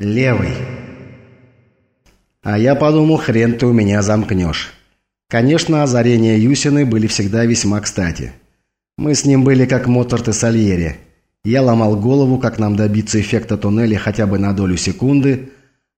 Левый. А я подумал, хрен ты у меня замкнешь. Конечно, озарения Юсины были всегда весьма кстати. Мы с ним были как Моторт и Сальери. Я ломал голову, как нам добиться эффекта туннеля хотя бы на долю секунды,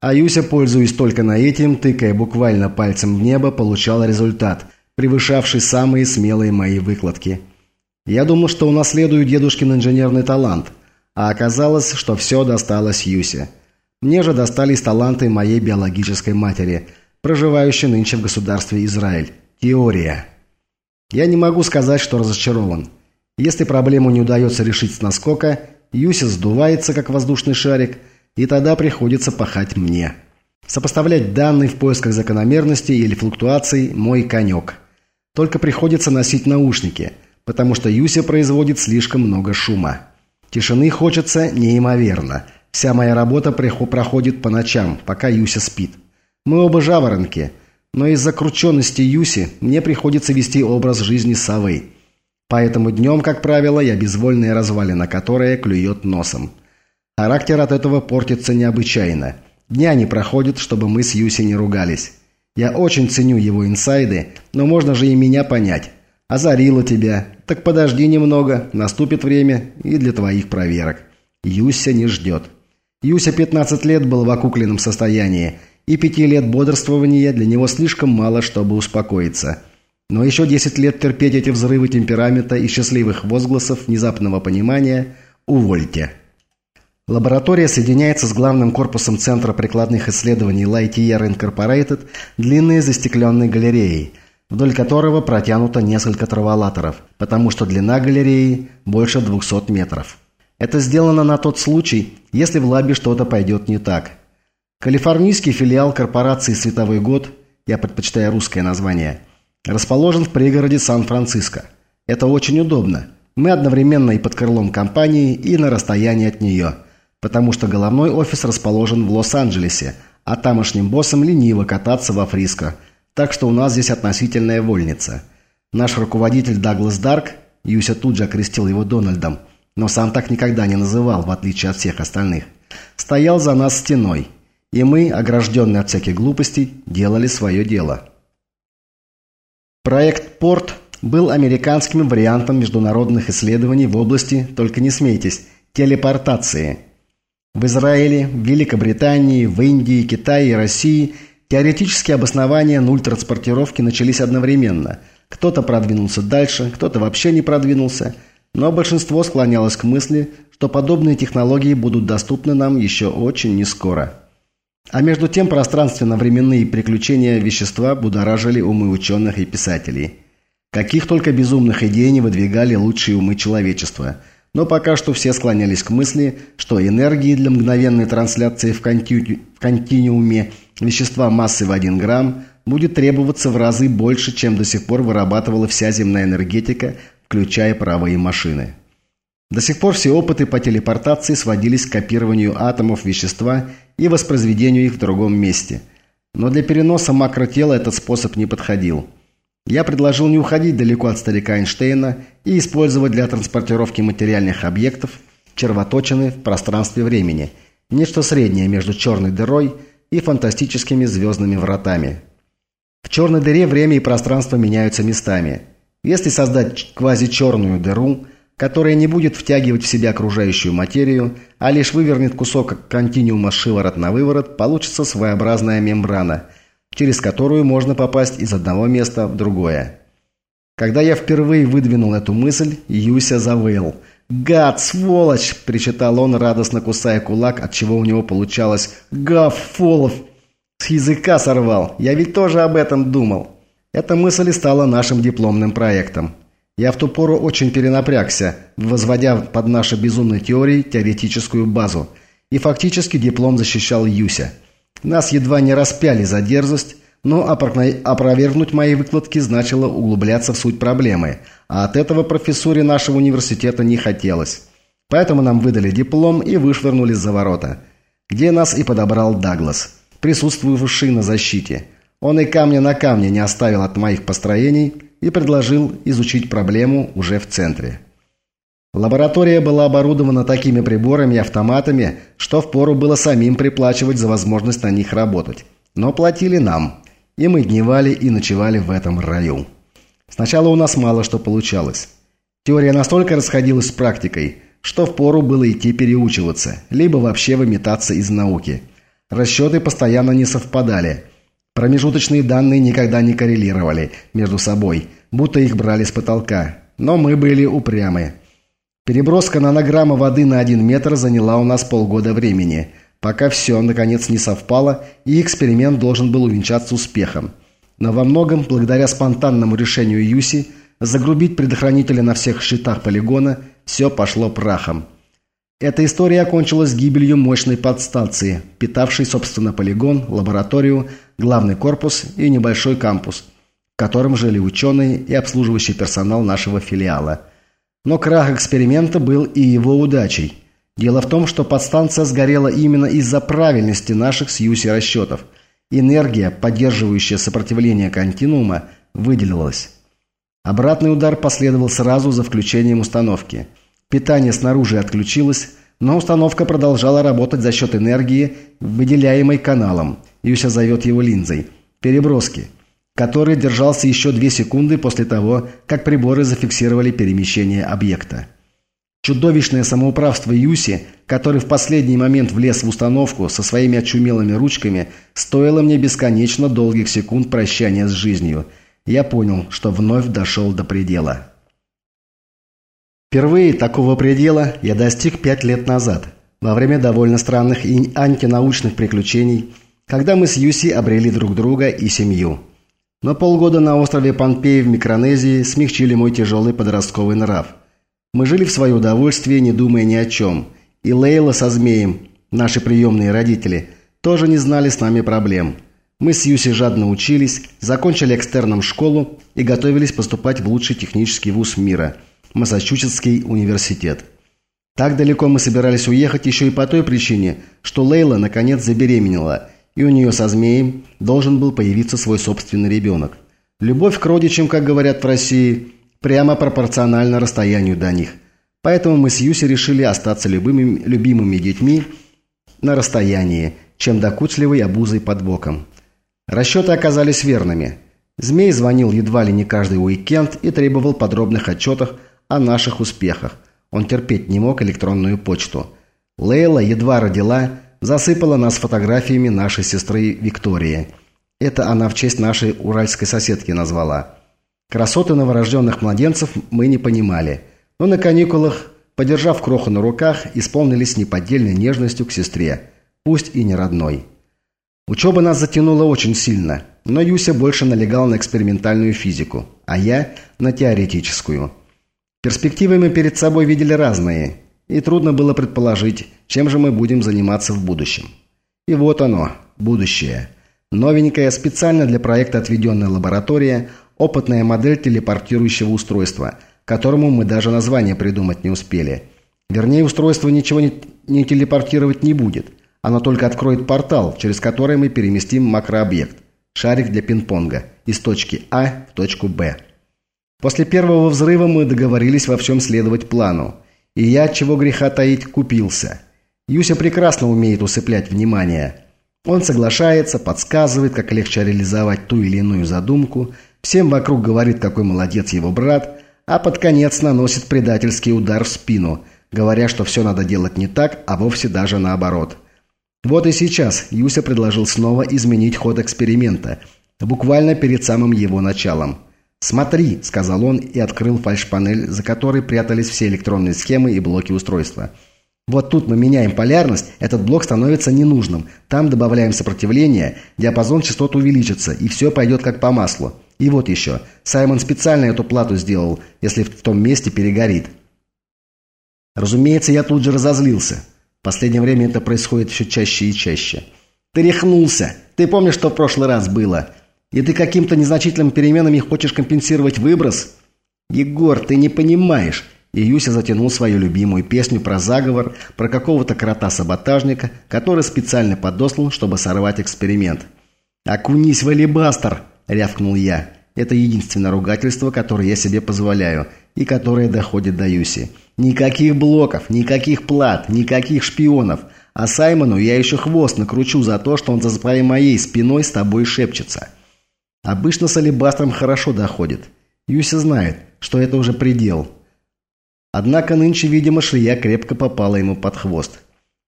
а Юся, пользуясь только на этим, тыкая буквально пальцем в небо, получал результат, превышавший самые смелые мои выкладки. Я думал, что унаследую дедушкин инженерный талант, а оказалось, что все досталось Юсе. Мне же достались таланты моей биологической матери, проживающей нынче в государстве Израиль. Теория. Я не могу сказать, что разочарован. Если проблему не удается решить с наскока, Юся сдувается, как воздушный шарик, и тогда приходится пахать мне. Сопоставлять данные в поисках закономерностей или флуктуаций – мой конек. Только приходится носить наушники, потому что Юся производит слишком много шума. Тишины хочется неимоверно – Вся моя работа проходит по ночам, пока Юся спит. Мы оба жаворонки, но из-за крученности Юси мне приходится вести образ жизни совы. Поэтому днем, как правило, я безвольная развалина, которая клюет носом. Характер от этого портится необычайно. Дня не проходит, чтобы мы с Юси не ругались. Я очень ценю его инсайды, но можно же и меня понять. Озарила тебя. Так подожди немного, наступит время и для твоих проверок. Юся не ждет. Юся 15 лет был в окукленном состоянии, и пяти лет бодрствования для него слишком мало, чтобы успокоиться. Но еще 10 лет терпеть эти взрывы темперамента и счастливых возгласов внезапного понимания «увольте». Лаборатория соединяется с главным корпусом Центра прикладных исследований Lightyear Incorporated длинной застекленной галереей, вдоль которого протянуто несколько траволаторов, потому что длина галереи больше 200 метров. Это сделано на тот случай, если в лабе что-то пойдет не так. Калифорнийский филиал корпорации «Световой год», я предпочитаю русское название, расположен в пригороде Сан-Франциско. Это очень удобно. Мы одновременно и под крылом компании, и на расстоянии от нее, потому что головной офис расположен в Лос-Анджелесе, а тамошним боссам лениво кататься во Фриско, так что у нас здесь относительная вольница. Наш руководитель Даглас Дарк, Юся тут же окрестил его Дональдом, но сам так никогда не называл, в отличие от всех остальных, стоял за нас стеной, и мы, огражденные от всяких глупостей, делали свое дело. Проект «Порт» был американским вариантом международных исследований в области, только не смейтесь, телепортации. В Израиле, Великобритании, в Индии, Китае и России теоретические обоснования нуль начались одновременно. Кто-то продвинулся дальше, кто-то вообще не продвинулся – но большинство склонялось к мысли, что подобные технологии будут доступны нам еще очень нескоро. А между тем пространственно-временные приключения вещества будоражили умы ученых и писателей. Каких только безумных идей не выдвигали лучшие умы человечества. Но пока что все склонялись к мысли, что энергии для мгновенной трансляции в, континю... в континууме вещества массой в 1 грамм будет требоваться в разы больше, чем до сих пор вырабатывала вся земная энергетика включая правые машины. До сих пор все опыты по телепортации сводились к копированию атомов вещества и воспроизведению их в другом месте. Но для переноса макротела этот способ не подходил. Я предложил не уходить далеко от старика Эйнштейна и использовать для транспортировки материальных объектов червоточины в пространстве времени, нечто среднее между черной дырой и фантастическими звездными вратами. В черной дыре время и пространство меняются местами – если создать квазичерную дыру, которая не будет втягивать в себя окружающую материю, а лишь вывернет кусок континуума шиворот на выворот, получится своеобразная мембрана, через которую можно попасть из одного места в другое. Когда я впервые выдвинул эту мысль, Юся завыл. «Гад, сволочь!» – причитал он, радостно кусая кулак, от чего у него получалось «Гав, Фолов!» С языка сорвал. Я ведь тоже об этом думал. Эта мысль и стала нашим дипломным проектом. Я в ту пору очень перенапрягся, возводя под наши безумные теории теоретическую базу. И фактически диплом защищал Юся. Нас едва не распяли за дерзость, но опровергнуть мои выкладки значило углубляться в суть проблемы, а от этого профессуре нашего университета не хотелось. Поэтому нам выдали диплом и вышвырнули за ворота, где нас и подобрал Даглас, присутствовавший на защите – он и камня на камне не оставил от моих построений и предложил изучить проблему уже в центре. Лаборатория была оборудована такими приборами и автоматами, что впору было самим приплачивать за возможность на них работать. Но платили нам, и мы дневали и ночевали в этом раю. Сначала у нас мало что получалось. Теория настолько расходилась с практикой, что впору было идти переучиваться, либо вообще выметаться из науки. Расчеты постоянно не совпадали. Промежуточные данные никогда не коррелировали между собой, будто их брали с потолка. Но мы были упрямы. Переброска нанограмма воды на один метр заняла у нас полгода времени, пока все, наконец, не совпало, и эксперимент должен был увенчаться успехом. Но во многом, благодаря спонтанному решению Юси, загрубить предохранители на всех щитах полигона, все пошло прахом. Эта история окончилась гибелью мощной подстанции, питавшей, собственно, полигон, лабораторию, главный корпус и небольшой кампус, в котором жили ученые и обслуживающий персонал нашего филиала – но крах эксперимента был и его удачей. Дело в том, что подстанция сгорела именно из-за правильности наших с Юси расчетов. Энергия, поддерживающая сопротивление континуума, выделилась. Обратный удар последовал сразу за включением установки. Питание снаружи отключилось, но установка продолжала работать за счет энергии, выделяемой каналом. Юся зовет его линзой. Переброски – который держался еще две секунды после того, как приборы зафиксировали перемещение объекта. Чудовищное самоуправство Юси, который в последний момент влез в установку со своими очумелыми ручками, стоило мне бесконечно долгих секунд прощания с жизнью. Я понял, что вновь дошел до предела. Впервые такого предела я достиг пять лет назад, во время довольно странных и антинаучных приключений, когда мы с Юси обрели друг друга и семью. Но полгода на острове Панпей в Микронезии смягчили мой тяжелый подростковый нрав. Мы жили в свое удовольствие, не думая ни о чем. И Лейла со Змеем, наши приемные родители, тоже не знали с нами проблем. Мы с Юси жадно учились, закончили экстерном школу и готовились поступать в лучший технический вуз мира – Массачусетский университет. Так далеко мы собирались уехать еще и по той причине, что Лейла наконец забеременела – и у нее со змеем должен был появиться свой собственный ребенок. Любовь к родичам, как говорят в России, прямо пропорциональна расстоянию до них. Поэтому мы с Юси решили остаться любыми, любимыми детьми на расстоянии, чем докучливой обузой под боком. Расчеты оказались верными. Змей звонил едва ли не каждый уикенд и требовал подробных отчетов о наших успехах. Он терпеть не мог электронную почту. Лейла едва родила, засыпала нас фотографиями нашей сестры Виктории. Это она в честь нашей уральской соседки назвала. Красоты новорожденных младенцев мы не понимали, но на каникулах, подержав кроху на руках, исполнились неподдельной нежностью к сестре, пусть и не родной. Учеба нас затянула очень сильно, но Юся больше налегал на экспериментальную физику, а я – на теоретическую. Перспективы мы перед собой видели разные – и трудно было предположить, чем же мы будем заниматься в будущем. И вот оно, будущее. Новенькая, специально для проекта отведенная лаборатория, опытная модель телепортирующего устройства, которому мы даже название придумать не успели. Вернее, устройство ничего не, не телепортировать не будет. Оно только откроет портал, через который мы переместим макрообъект – шарик для пинг-понга – из точки А в точку Б. После первого взрыва мы договорились во всем следовать плану – и я, чего греха таить, купился. Юся прекрасно умеет усыплять внимание. Он соглашается, подсказывает, как легче реализовать ту или иную задумку, всем вокруг говорит, какой молодец его брат, а под конец наносит предательский удар в спину, говоря, что все надо делать не так, а вовсе даже наоборот. Вот и сейчас Юся предложил снова изменить ход эксперимента, буквально перед самым его началом – «Смотри», – сказал он и открыл фальш-панель, за которой прятались все электронные схемы и блоки устройства. Вот тут мы меняем полярность, этот блок становится ненужным. Там добавляем сопротивление, диапазон частот увеличится, и все пойдет как по маслу. И вот еще. Саймон специально эту плату сделал, если в том месте перегорит. Разумеется, я тут же разозлился. В последнее время это происходит все чаще и чаще. «Ты рехнулся! Ты помнишь, что в прошлый раз было? И ты каким-то незначительными переменами хочешь компенсировать выброс? Егор, ты не понимаешь. И Юся затянул свою любимую песню про заговор, про какого-то крота-саботажника, который специально подослал, чтобы сорвать эксперимент. «Окунись в алибастер!» – рявкнул я. Это единственное ругательство, которое я себе позволяю, и которое доходит до Юси. Никаких блоков, никаких плат, никаких шпионов. А Саймону я еще хвост накручу за то, что он за своей моей спиной с тобой шепчется. Обычно с алибастром хорошо доходит. Юся знает, что это уже предел. Однако нынче, видимо, швея крепко попала ему под хвост.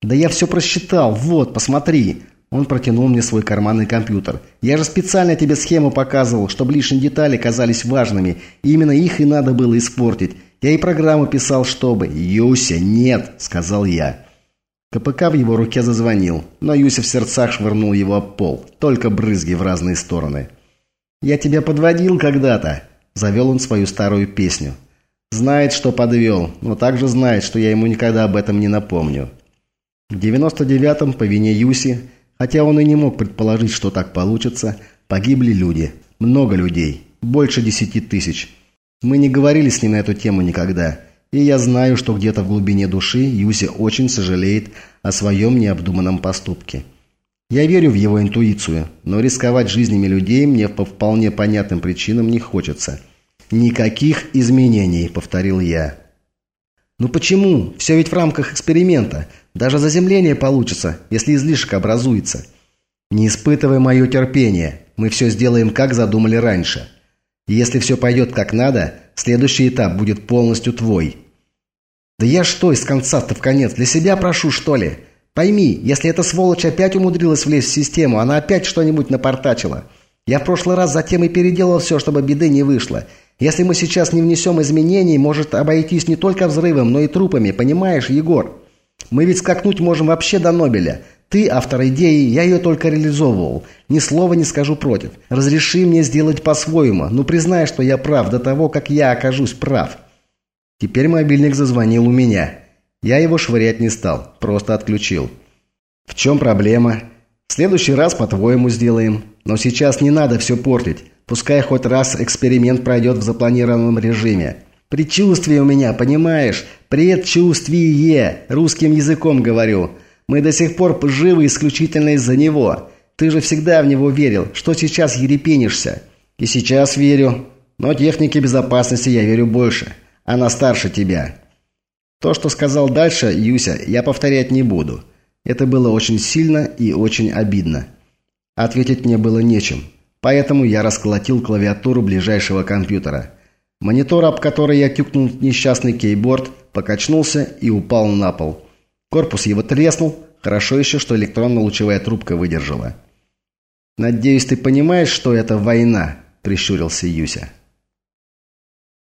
«Да я все просчитал. Вот, посмотри». Он протянул мне свой карманный компьютер. «Я же специально тебе схему показывал, чтобы лишние детали казались важными. Именно их и надо было испортить. Я и программу писал, чтобы...» «Юся, нет!» – сказал я. КПК в его руке зазвонил, но Юся в сердцах швырнул его об пол. Только брызги в разные стороны. «Я тебя подводил когда-то», – завел он свою старую песню. «Знает, что подвел, но также знает, что я ему никогда об этом не напомню». В 99-м по вине Юси, хотя он и не мог предположить, что так получится, погибли люди. Много людей. Больше десяти тысяч. Мы не говорили с ним на эту тему никогда. И я знаю, что где-то в глубине души Юси очень сожалеет о своем необдуманном поступке. Я верю в его интуицию, но рисковать жизнями людей мне по вполне понятным причинам не хочется. «Никаких изменений», — повторил я. «Ну почему? Все ведь в рамках эксперимента. Даже заземление получится, если излишек образуется. Не испытывай мое терпение. Мы все сделаем, как задумали раньше. Если все пойдет как надо, следующий этап будет полностью твой». «Да я что, из конца-то в конец, для себя прошу, что ли?» Пойми, если эта сволочь опять умудрилась влезть в систему, она опять что-нибудь напортачила. Я в прошлый раз затем и переделал все, чтобы беды не вышло. Если мы сейчас не внесем изменений, может обойтись не только взрывом, но и трупами, понимаешь, Егор? Мы ведь скакнуть можем вообще до Нобеля. Ты автор идеи, я ее только реализовывал. Ни слова не скажу против. Разреши мне сделать по-своему. Ну признай, что я прав до того, как я окажусь прав. Теперь мобильник зазвонил у меня. Я его швырять не стал, просто отключил. В чем проблема? В следующий раз по-твоему сделаем. Но сейчас не надо все портить. Пускай хоть раз эксперимент пройдет в запланированном режиме. Предчувствие у меня, понимаешь? Предчувствие. Русским языком говорю. Мы до сих пор живы исключительно из-за него. Ты же всегда в него верил. Что сейчас ерепенишься? И сейчас верю. Но технике безопасности я верю больше. Она старше тебя. То, что сказал дальше Юся, я повторять не буду. Это было очень сильно и очень обидно. Ответить мне было нечем. Поэтому я расколотил клавиатуру ближайшего компьютера. Монитор, об который я тюкнул несчастный кейборд, покачнулся и упал на пол. Корпус его треснул, хорошо еще, что электронно-лучевая трубка выдержала. «Надеюсь, ты понимаешь, что это война?» – прищурился Юся.